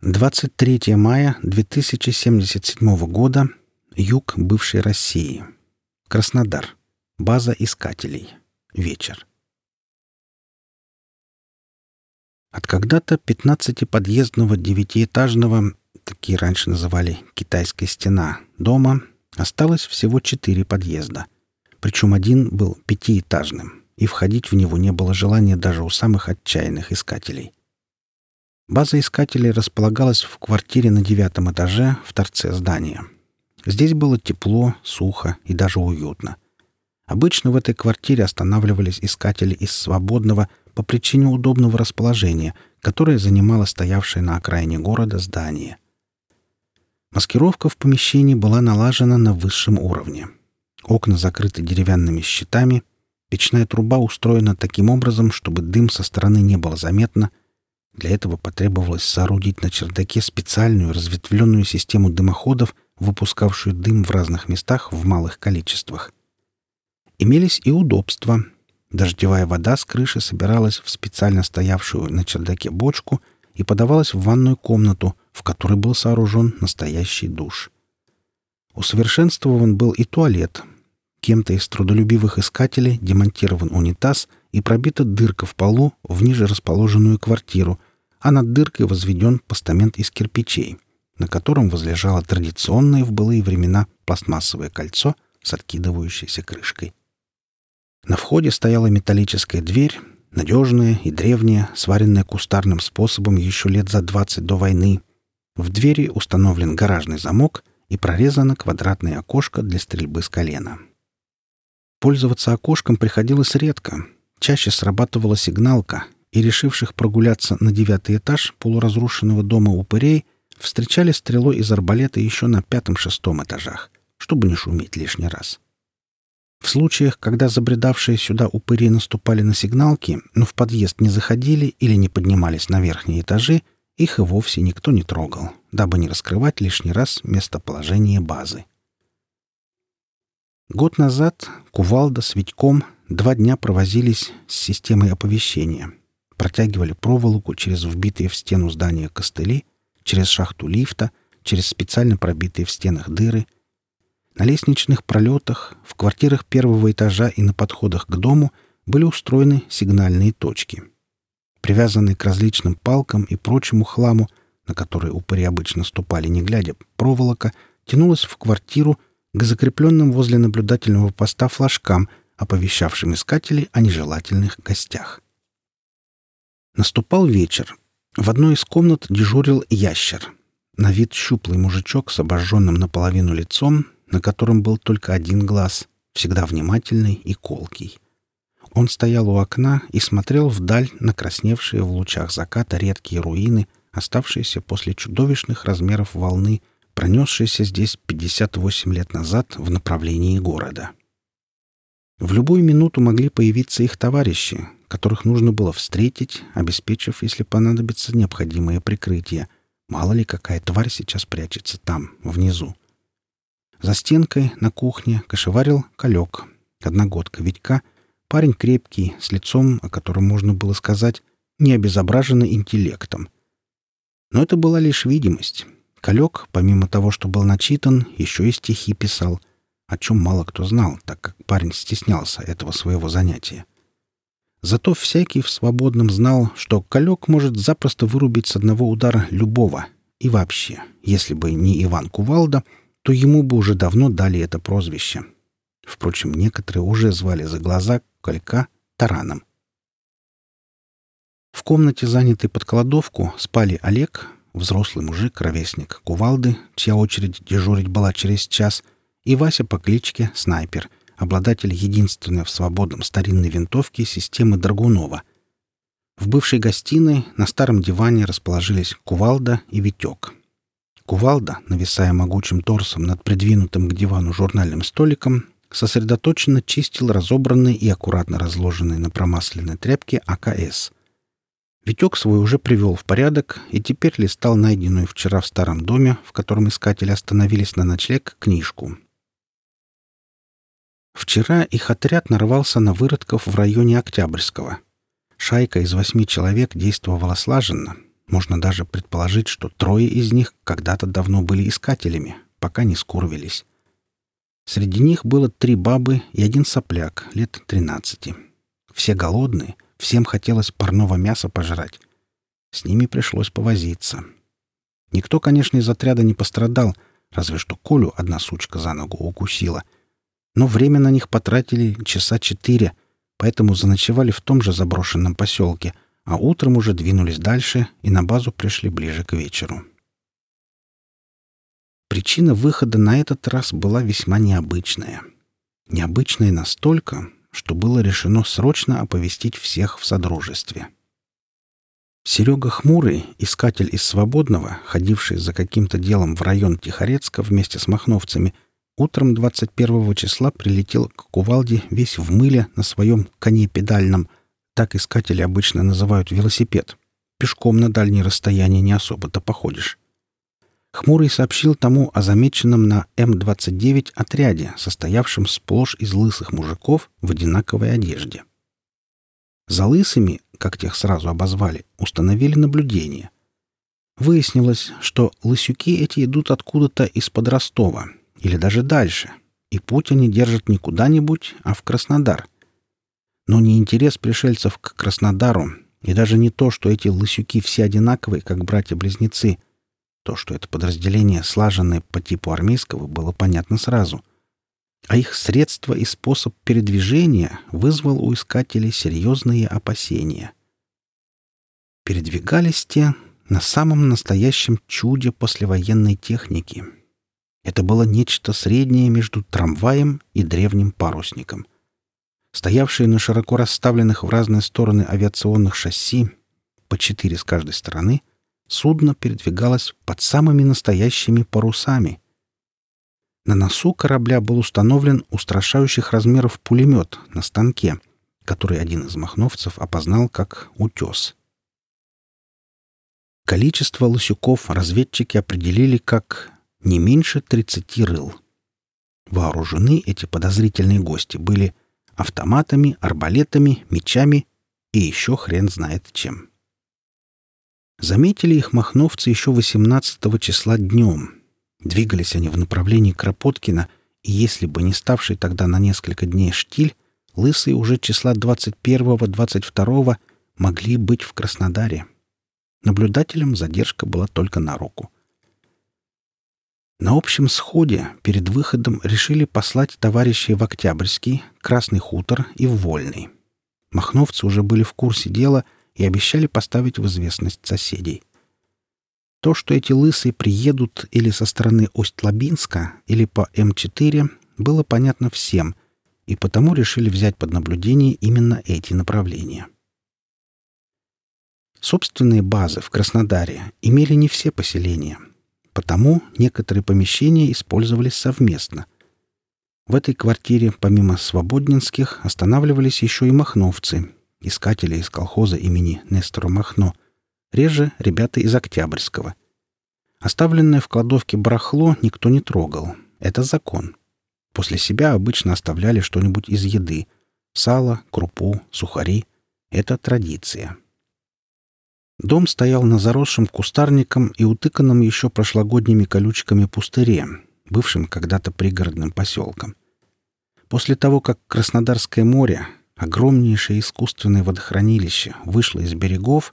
23 мая 2077 года. Юг бывшей России. Краснодар. База искателей. Вечер. От когда-то 15-подъездного девятиэтажного, такие раньше называли «китайская стена», дома осталось всего четыре подъезда. Причем один был пятиэтажным, и входить в него не было желания даже у самых отчаянных искателей. База искателей располагалась в квартире на девятом этаже в торце здания. Здесь было тепло, сухо и даже уютно. Обычно в этой квартире останавливались искатели из свободного по причине удобного расположения, которое занимало стоявшее на окраине города здание. Маскировка в помещении была налажена на высшем уровне. Окна закрыты деревянными щитами, печная труба устроена таким образом, чтобы дым со стороны не было заметно — для этого потребовалось соорудить на чердаке специальную разветвленную систему дымоходов, выпускавшую дым в разных местах в малых количествах. Имелись и удобства. Дождевая вода с крыши собиралась в специально стоявшую на чердаке бочку и подавалась в ванную комнату, в которой был сооружен настоящий душ. Усовершенствован был и туалет. Кем-то из трудолюбивых искателей демонтирован унитаз и пробита дырка в полу в ниже расположенную квартиру, а над дыркой возведен постамент из кирпичей, на котором возлежало традиционное в былые времена пластмассовое кольцо с откидывающейся крышкой. На входе стояла металлическая дверь, надежная и древняя, сваренная кустарным способом еще лет за двадцать до войны. В двери установлен гаражный замок и прорезано квадратное окошко для стрельбы с колена. Пользоваться окошком приходилось редко. Чаще срабатывала сигналка, и решивших прогуляться на девятый этаж полуразрушенного дома упырей встречали стрелой из арбалета еще на пятом-шестом этажах, чтобы не шуметь лишний раз. В случаях, когда забредавшие сюда упыри наступали на сигналки, но в подъезд не заходили или не поднимались на верхние этажи, их и вовсе никто не трогал, дабы не раскрывать лишний раз местоположение базы. Год назад Кувалда с Витьком два дня провозились с системой оповещения, протягивали проволоку через вбитые в стену здания костыли, через шахту лифта, через специально пробитые в стенах дыры. На лестничных пролетах, в квартирах первого этажа и на подходах к дому были устроены сигнальные точки. Привязанные к различным палкам и прочему хламу, на который упыри обычно ступали не глядя, проволока тянулась в квартиру к закрепленным возле наблюдательного поста флажкам, оповещавшим искателей о нежелательных гостях. Наступал вечер. В одной из комнат дежурил ящер. На вид щуплый мужичок с обожженным наполовину лицом, на котором был только один глаз, всегда внимательный и колкий. Он стоял у окна и смотрел вдаль на красневшие в лучах заката редкие руины, оставшиеся после чудовищных размеров волны, пронесшиеся здесь 58 лет назад в направлении города. В любую минуту могли появиться их товарищи, которых нужно было встретить, обеспечив, если понадобится, необходимое прикрытие. Мало ли какая тварь сейчас прячется там, внизу. За стенкой на кухне кошеварил Калек, одногодка Витька, парень крепкий, с лицом, о котором можно было сказать, не обезображенный интеллектом. Но это была лишь видимость. Калек, помимо того, что был начитан, еще и стихи писал, о чем мало кто знал, так как парень стеснялся этого своего занятия. Зато всякий в свободном знал, что Калек может запросто вырубить с одного удара любого. И вообще, если бы не Иван Кувалда, то ему бы уже давно дали это прозвище. Впрочем, некоторые уже звали за глаза Калька тараном. В комнате, занятой под кладовку, спали Олег, взрослый мужик, ровесник Кувалды, чья очередь дежурить была через час, и Вася по кличке Снайпер — обладатель единственной в свободном старинной винтовки системы Драгунова. В бывшей гостиной на старом диване расположились Кувалда и Витек. Кувалда, нависая могучим торсом над придвинутым к дивану журнальным столиком, сосредоточенно чистил разобранный и аккуратно разложенный на промасленной тряпке АКС. Витек свой уже привел в порядок и теперь листал найденную вчера в старом доме, в котором искатели остановились на ночлег, книжку, Вчера их отряд нарвался на выродков в районе Октябрьского. Шайка из восьми человек действовала слаженно. Можно даже предположить, что трое из них когда-то давно были искателями, пока не скурвились. Среди них было три бабы и один сопляк, лет тринадцати. Все голодные, всем хотелось парного мяса пожрать. С ними пришлось повозиться. Никто, конечно, из отряда не пострадал, разве что Колю одна сучка за ногу укусила. Но время на них потратили часа четыре, поэтому заночевали в том же заброшенном поселке, а утром уже двинулись дальше и на базу пришли ближе к вечеру. Причина выхода на этот раз была весьма необычная. Необычная настолько, что было решено срочно оповестить всех в Содружестве. Серега Хмурый, искатель из Свободного, ходивший за каким-то делом в район Тихорецка вместе с махновцами, утром 21 числа прилетел к Кувалде весь в мыле на своем коне педальном, так искатели обычно называют велосипед. Пешком на дальние расстояния не особо-то походишь. Хмурый сообщил тому о замеченном на М-29 отряде, состоявшем сплошь из лысых мужиков в одинаковой одежде. За лысыми, как тех сразу обозвали, установили наблюдение. Выяснилось, что лысюки эти идут откуда-то из-под Ростова, или даже дальше, и путь они держат не куда-нибудь, а в Краснодар. Но не интерес пришельцев к Краснодару, и даже не то, что эти лысюки все одинаковые, как братья-близнецы — то, что это подразделение, слаженное по типу армейского, было понятно сразу. А их средства и способ передвижения вызвал у искателей серьезные опасения. Передвигались те на самом настоящем чуде послевоенной техники. Это было нечто среднее между трамваем и древним парусником. Стоявшие на широко расставленных в разные стороны авиационных шасси, по четыре с каждой стороны, судно передвигалось под самыми настоящими парусами. На носу корабля был установлен устрашающих размеров пулемет на станке, который один из махновцев опознал как «утес». Количество лосюков разведчики определили как не меньше 30 рыл. Вооружены эти подозрительные гости были автоматами, арбалетами, мечами и еще хрен знает чем. Заметили их махновцы еще 18 числа днем. Двигались они в направлении Кропоткина, и если бы не ставший тогда на несколько дней штиль, лысые уже числа 21-22 могли быть в Краснодаре. Наблюдателям задержка была только на руку. На общем сходе перед выходом решили послать товарищей в Октябрьский, Красный хутор и в Вольный. Махновцы уже были в курсе дела — и обещали поставить в известность соседей. То, что эти лысые приедут или со стороны Усть-Лабинска, или по М4, было понятно всем, и потому решили взять под наблюдение именно эти направления. Собственные базы в Краснодаре имели не все поселения, потому некоторые помещения использовались совместно. В этой квартире, помимо свободнинских, останавливались еще и махновцы, искатели из колхоза имени Нестора Махно, реже ребята из Октябрьского. Оставленное в кладовке барахло никто не трогал. Это закон. После себя обычно оставляли что-нибудь из еды. Сало, крупу, сухари. Это традиция. Дом стоял на заросшем кустарником и утыканном еще прошлогодними колючками пустыре, бывшим когда-то пригородным поселком. После того, как Краснодарское море, Огромнейшее искусственное водохранилище вышло из берегов,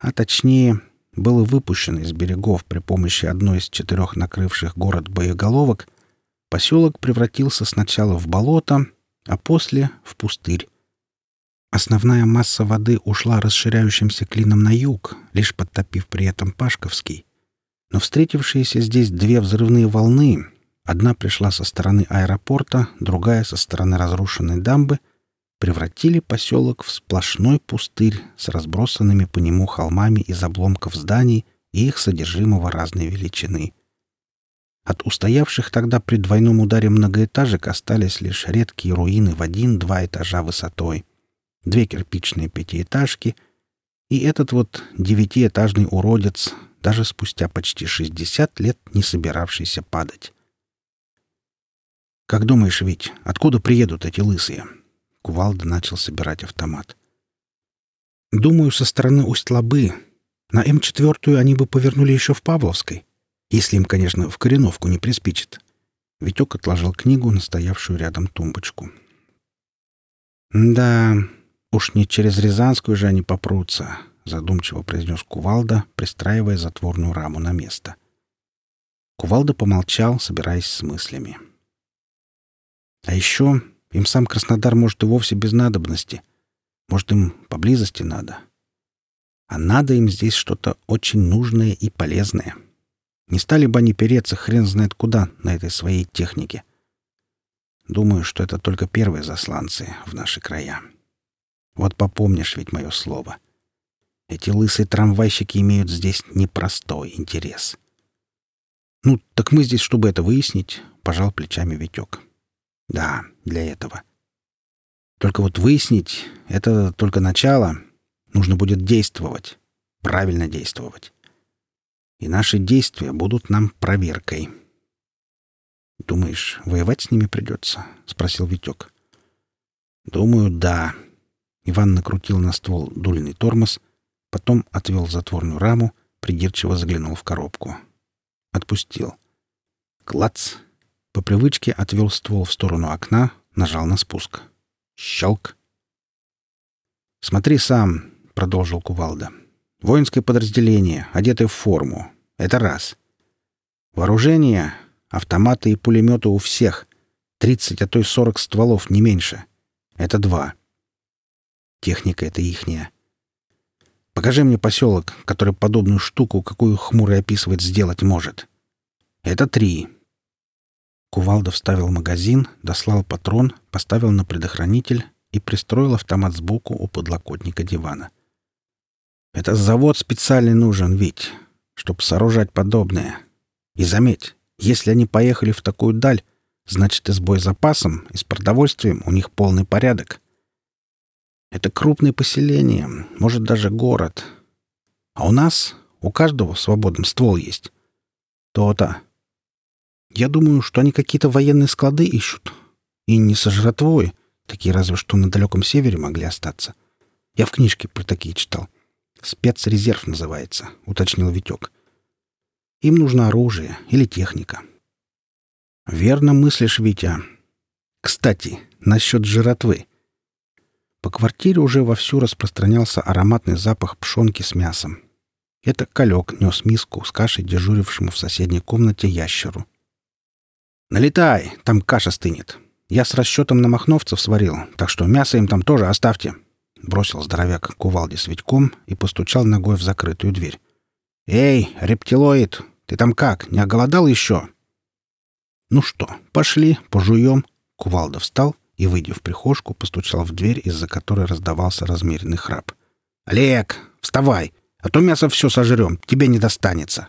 а точнее было выпущено из берегов при помощи одной из четырех накрывших город боеголовок, поселок превратился сначала в болото, а после — в пустырь. Основная масса воды ушла расширяющимся клином на юг, лишь подтопив при этом Пашковский. Но встретившиеся здесь две взрывные волны, одна пришла со стороны аэропорта, другая — со стороны разрушенной дамбы — превратили поселок в сплошной пустырь с разбросанными по нему холмами из обломков зданий и их содержимого разной величины. От устоявших тогда при двойном ударе многоэтажек остались лишь редкие руины в один-два этажа высотой, две кирпичные пятиэтажки и этот вот девятиэтажный уродец, даже спустя почти 60 лет не собиравшийся падать. «Как думаешь, Вить, откуда приедут эти лысые?» Кувалда начал собирать автомат. «Думаю, со стороны Усть-Лабы. На М4 они бы повернули еще в Павловской, если им, конечно, в Кореновку не приспичит. Витек отложил книгу на стоявшую рядом тумбочку. «Да, уж не через Рязанскую же они попрутся», — задумчиво произнес Кувалда, пристраивая затворную раму на место. Кувалда помолчал, собираясь с мыслями. «А еще им сам Краснодар может и вовсе без надобности. Может, им поблизости надо. А надо им здесь что-то очень нужное и полезное. Не стали бы они переться хрен знает куда на этой своей технике. Думаю, что это только первые засланцы в наши края. Вот попомнишь ведь мое слово. Эти лысые трамвайщики имеют здесь непростой интерес. «Ну, так мы здесь, чтобы это выяснить», — пожал плечами Витек. «Да, для этого. Только вот выяснить — это только начало. Нужно будет действовать. Правильно действовать. И наши действия будут нам проверкой». «Думаешь, воевать с ними придется?» — спросил Витек. «Думаю, да». Иван накрутил на ствол дульный тормоз, потом отвел затворную раму, придирчиво заглянул в коробку. Отпустил. Клац! По привычке отвел ствол в сторону окна, нажал на спуск. Щелк! «Смотри сам», — продолжил Кувалда. «Воинское подразделение, одетое в форму. Это раз. Вооружение, автоматы и пулеметы у всех. Тридцать, а то и сорок стволов, не меньше. Это два. Техника — это ихняя. Покажи мне поселок, который подобную штуку, какую хмурый описывает, сделать может. Это три. Кувалда вставил магазин, дослал патрон, поставил на предохранитель и пристроил автомат сбоку у подлокотника дивана. Это завод специальный нужен, ведь, чтоб сооружать подобное. И заметь, если они поехали в такую даль, значит и с боезапасом, и с продовольствием у них полный порядок. Это крупное поселение, может, даже город. А у нас, у каждого свободный ствол есть. То-то. Я думаю, что они какие-то военные склады ищут. И не со жратвой. Такие разве что на далеком севере могли остаться. Я в книжке про такие читал. «Спецрезерв» называется, — уточнил Витек. Им нужно оружие или техника. Верно мыслишь, Витя. Кстати, насчет жратвы. По квартире уже вовсю распространялся ароматный запах пшенки с мясом. Это Калек нес миску с кашей дежурившему в соседней комнате ящеру. «Налетай, там каша стынет. Я с расчетом на махновцев сварил, так что мясо им там тоже оставьте», — бросил здоровяк кувалде с Витьком и постучал ногой в закрытую дверь. «Эй, рептилоид, ты там как, не оголодал еще?» «Ну что, пошли, пожуем». Кувалда встал и, выйдя в прихожку, постучал в дверь, из-за которой раздавался размеренный храп. «Олег, вставай, а то мясо все сожрем, тебе не достанется».